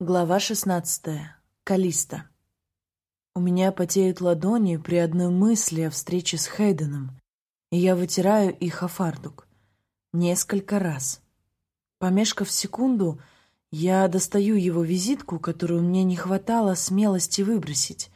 Глава шестнадцатая. Калиста. У меня потеют ладони при одной мысли о встрече с Хейденом, и я вытираю их о фартук. Несколько раз. Помешкав секунду, я достаю его визитку, которую мне не хватало смелости выбросить.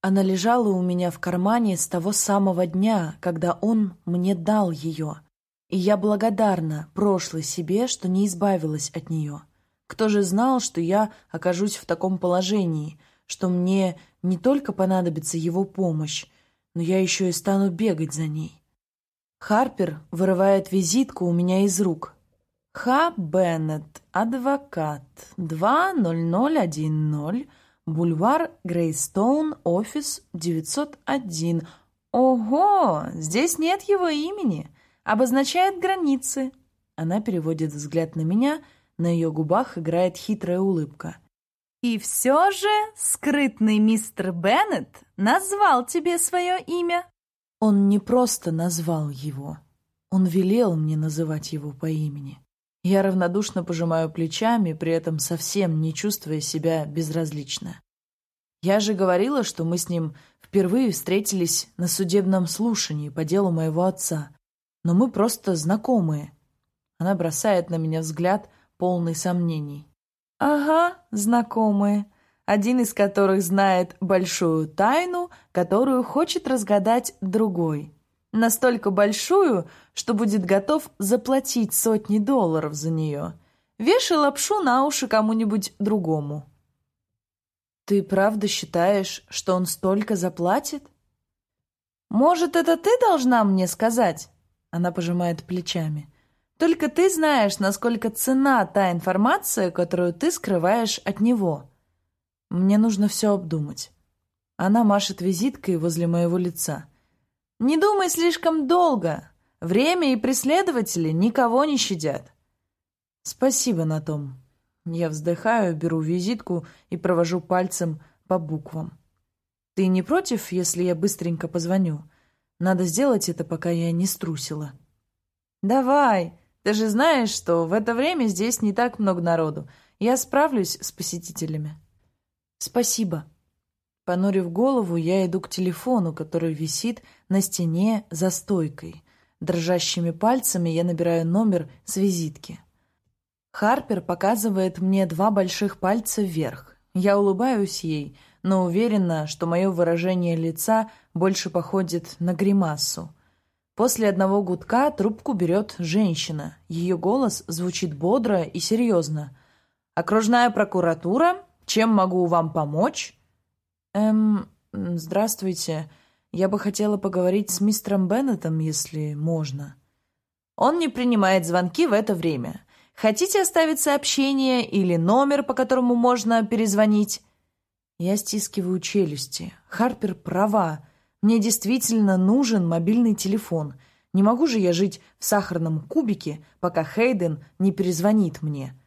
Она лежала у меня в кармане с того самого дня, когда он мне дал ее, и я благодарна прошлой себе, что не избавилась от нее. Кто же знал, что я окажусь в таком положении, что мне не только понадобится его помощь, но я еще и стану бегать за ней? Харпер вырывает визитку у меня из рук. Х. Беннет, адвокат, 20010, бульвар Грейстоун, офис 901. Ого, здесь нет его имени. Обозначает границы. Она переводит взгляд на меня — на ее губах играет хитрая улыбка. «И все же скрытный мистер Беннет назвал тебе свое имя?» Он не просто назвал его. Он велел мне называть его по имени. Я равнодушно пожимаю плечами, при этом совсем не чувствуя себя безразлично. Я же говорила, что мы с ним впервые встретились на судебном слушании по делу моего отца. Но мы просто знакомые. Она бросает на меня взгляд, полный сомнений. «Ага, знакомые, один из которых знает большую тайну, которую хочет разгадать другой. Настолько большую, что будет готов заплатить сотни долларов за нее. Вешай лапшу на уши кому-нибудь другому». «Ты правда считаешь, что он столько заплатит?» «Может, это ты должна мне сказать?» Она пожимает плечами. Только ты знаешь, насколько цена та информация, которую ты скрываешь от него. Мне нужно все обдумать. Она машет визиткой возле моего лица. Не думай слишком долго. Время и преследователи никого не щадят. Спасибо на том. Я вздыхаю, беру визитку и провожу пальцем по буквам. Ты не против, если я быстренько позвоню? Надо сделать это, пока я не струсила. Давай, ты же знаешь, что в это время здесь не так много народу. Я справлюсь с посетителями». «Спасибо». Понурив голову, я иду к телефону, который висит на стене за стойкой. Дрожащими пальцами я набираю номер с визитки. Харпер показывает мне два больших пальца вверх. Я улыбаюсь ей, но уверена, что мое выражение лица больше походит на гримасу. После одного гудка трубку берет женщина. Ее голос звучит бодро и серьезно. «Окружная прокуратура? Чем могу вам помочь?» «Эм, здравствуйте. Я бы хотела поговорить с мистером Беннетом, если можно». «Он не принимает звонки в это время. Хотите оставить сообщение или номер, по которому можно перезвонить?» Я стискиваю челюсти. Харпер права. Мне действительно нужен мобильный телефон. Не могу же я жить в сахарном кубике, пока Хейден не перезвонит мне.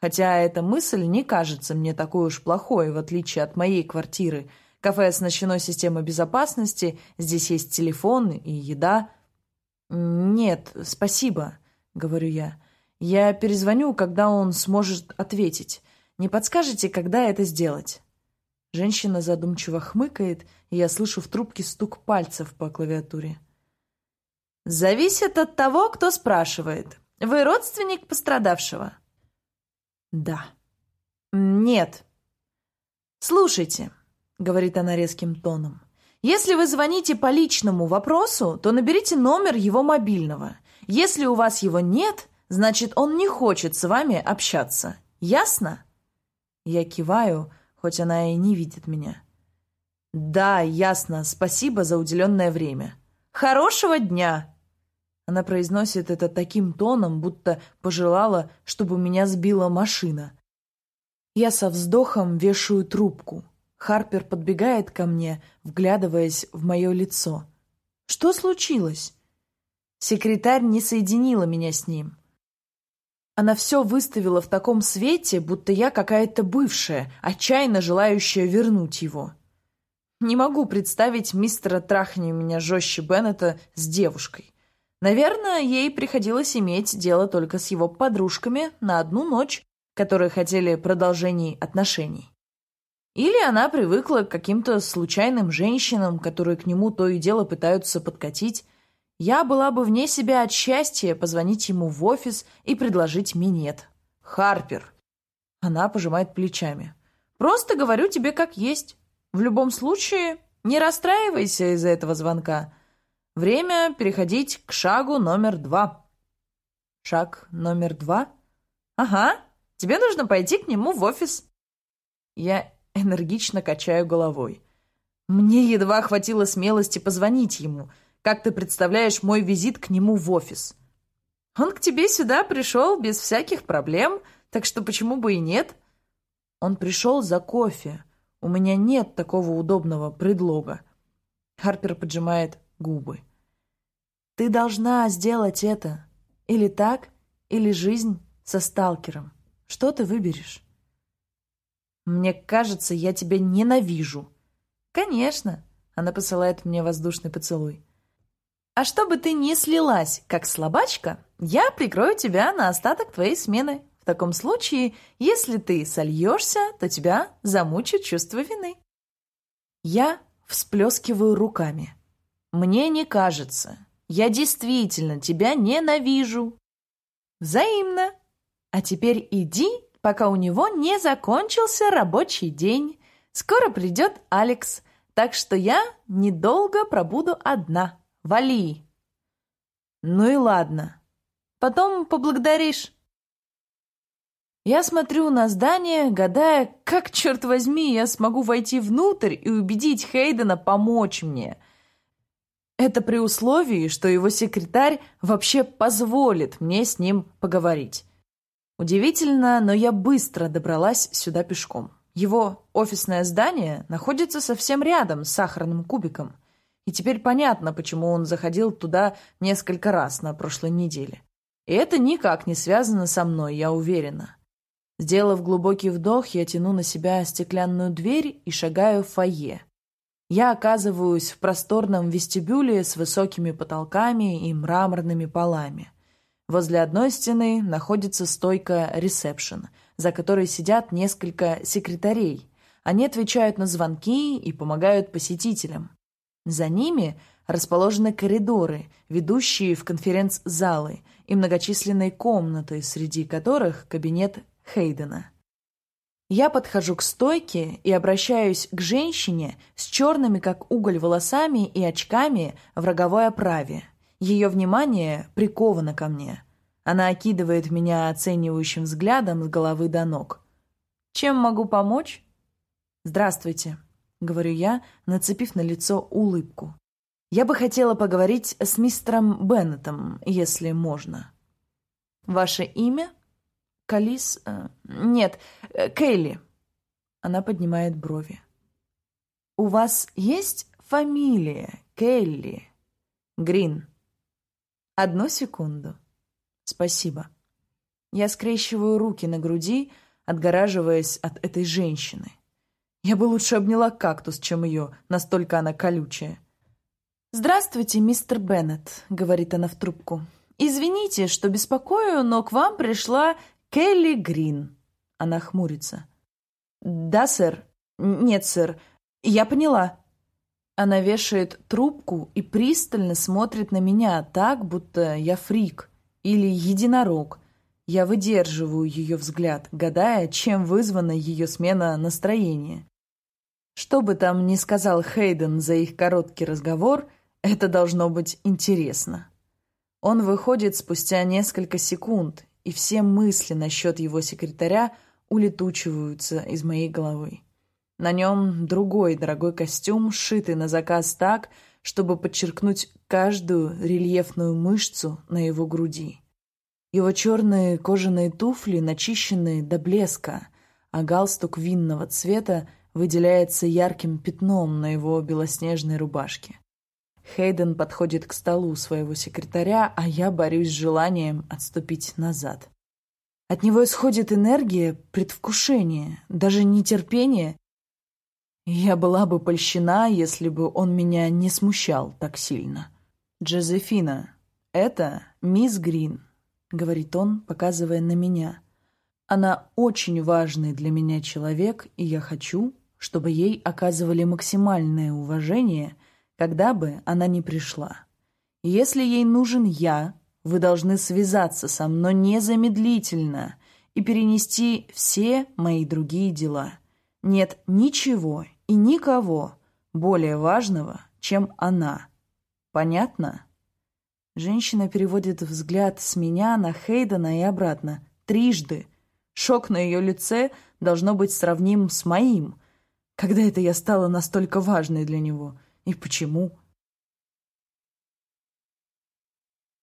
Хотя эта мысль не кажется мне такой уж плохой, в отличие от моей квартиры. Кафе оснащено системой безопасности, здесь есть телефон и еда. «Нет, спасибо», — говорю я. «Я перезвоню, когда он сможет ответить. Не подскажете, когда это сделать?» Женщина задумчиво хмыкает, и я слышу в трубке стук пальцев по клавиатуре. «Зависит от того, кто спрашивает. Вы родственник пострадавшего?» «Да». «Нет». «Слушайте», — говорит она резким тоном, «если вы звоните по личному вопросу, то наберите номер его мобильного. Если у вас его нет, значит, он не хочет с вами общаться. Ясно?» Я киваю, — хоть она и не видит меня. «Да, ясно. Спасибо за уделенное время. Хорошего дня!» Она произносит это таким тоном, будто пожелала, чтобы меня сбила машина. Я со вздохом вешаю трубку. Харпер подбегает ко мне, вглядываясь в мое лицо. «Что случилось?» Секретарь не соединила меня с ним. Она все выставила в таком свете, будто я какая-то бывшая, отчаянно желающая вернуть его. Не могу представить мистера Трахни меня жестче Беннета с девушкой. Наверное, ей приходилось иметь дело только с его подружками на одну ночь, которые хотели продолжений отношений. Или она привыкла к каким-то случайным женщинам, которые к нему то и дело пытаются подкатить. Я была бы вне себя от счастья позвонить ему в офис и предложить минет. Харпер. Она пожимает плечами. Просто говорю тебе как есть. В любом случае, не расстраивайся из-за этого звонка. Время переходить к шагу номер два. Шаг номер два? Ага, тебе нужно пойти к нему в офис. Я энергично качаю головой. Мне едва хватило смелости позвонить ему. Как ты представляешь мой визит к нему в офис? Он к тебе сюда пришел без всяких проблем, так что почему бы и нет? Он пришел за кофе. У меня нет такого удобного предлога. Харпер поджимает губы. Ты должна сделать это. Или так, или жизнь со сталкером. Что ты выберешь? Мне кажется, я тебя ненавижу. Конечно. Она посылает мне воздушный поцелуй. А чтобы ты не слилась, как слабачка, я прикрою тебя на остаток твоей смены. В таком случае, если ты сольешься, то тебя замучит чувство вины. Я всплескиваю руками. Мне не кажется. Я действительно тебя ненавижу. Взаимно. А теперь иди, пока у него не закончился рабочий день. Скоро придет Алекс, так что я недолго пробуду одна. Вали. Ну и ладно. Потом поблагодаришь. Я смотрю на здание, гадая, как, черт возьми, я смогу войти внутрь и убедить Хейдена помочь мне. Это при условии, что его секретарь вообще позволит мне с ним поговорить. Удивительно, но я быстро добралась сюда пешком. Его офисное здание находится совсем рядом с сахарным кубиком. И теперь понятно, почему он заходил туда несколько раз на прошлой неделе. И это никак не связано со мной, я уверена. Сделав глубокий вдох, я тяну на себя стеклянную дверь и шагаю в фойе. Я оказываюсь в просторном вестибюле с высокими потолками и мраморными полами. Возле одной стены находится стойка ресепшн, за которой сидят несколько секретарей. Они отвечают на звонки и помогают посетителям. За ними расположены коридоры, ведущие в конференц-залы и многочисленные комнаты, среди которых кабинет Хейдена. Я подхожу к стойке и обращаюсь к женщине с черными, как уголь, волосами и очками в роговой оправе. Ее внимание приковано ко мне. Она окидывает меня оценивающим взглядом с головы до ног. «Чем могу помочь?» «Здравствуйте», — говорю я, нацепив на лицо улыбку. «Я бы хотела поговорить с мистером Беннетом, если можно». «Ваше имя?» Калис... Э, нет, э, Кейли. Она поднимает брови. У вас есть фамилия Келли? Грин. Одну секунду. Спасибо. Я скрещиваю руки на груди, отгораживаясь от этой женщины. Я бы лучше обняла кактус, чем ее, настолько она колючая. «Здравствуйте, мистер Беннет», — говорит она в трубку. «Извините, что беспокою, но к вам пришла Келли Грин. Она хмурится. Да, сэр. Нет, сэр. Я поняла. Она вешает трубку и пристально смотрит на меня так, будто я фрик или единорог. Я выдерживаю ее взгляд, гадая, чем вызвана ее смена настроения. Что бы там ни сказал Хейден за их короткий разговор, это должно быть интересно. Он выходит спустя несколько секунд, и все мысли насчет его секретаря улетучиваются из моей головы. На нем другой дорогой костюм, сшитый на заказ так, чтобы подчеркнуть каждую рельефную мышцу на его груди. Его черные кожаные туфли начищены до блеска, а галстук винного цвета выделяется ярким пятном на его белоснежной рубашке. Хейден подходит к столу своего секретаря, а я борюсь с желанием отступить назад. От него исходит энергия, предвкушение, даже нетерпение. Я была бы польщена, если бы он меня не смущал так сильно. «Джозефина, это мисс Грин», — говорит он, показывая на меня. Она очень важный для меня человек, и я хочу, чтобы ей оказывали максимальное уважение, когда бы она ни пришла. Если ей нужен я, вы должны связаться со мной незамедлительно и перенести все мои другие дела. Нет ничего и никого более важного, чем она. Понятно? Женщина переводит взгляд с меня на Хейдена и обратно. Трижды. Шок на ее лице должно быть сравним с моим. Когда это я стала настолько важной для него? И почему?